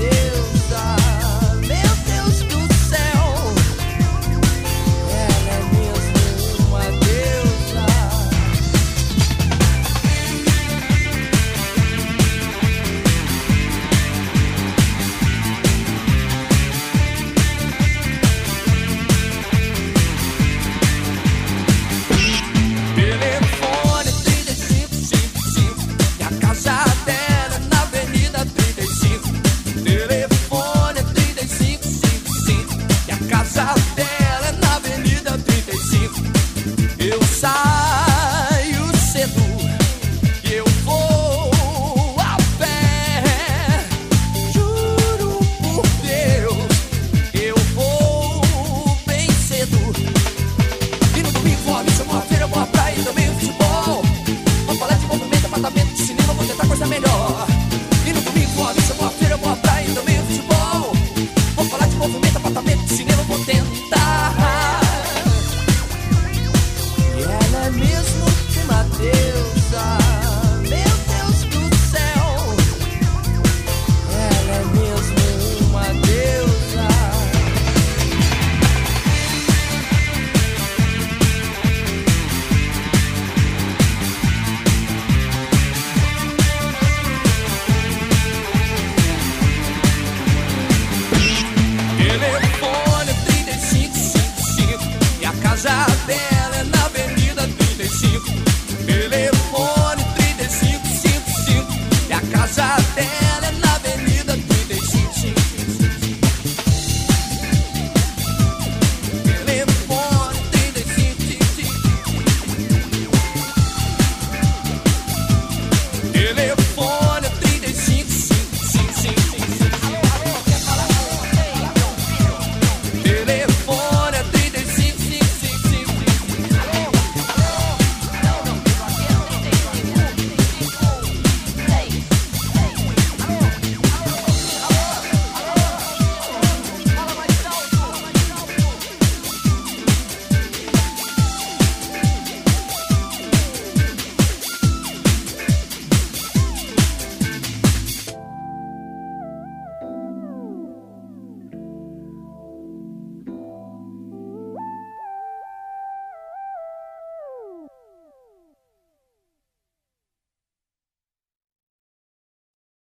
Deus. Ah. carro é na Avenida 35. Eu saio cedo, eu vou a pé. Juro por Deus, eu vou bem cedo. E no domingo vou à missa, à feira, vou à praia também ao futebol. Vou falar de movimento, apartamento, de cinema, vou tentar coisa melhor. out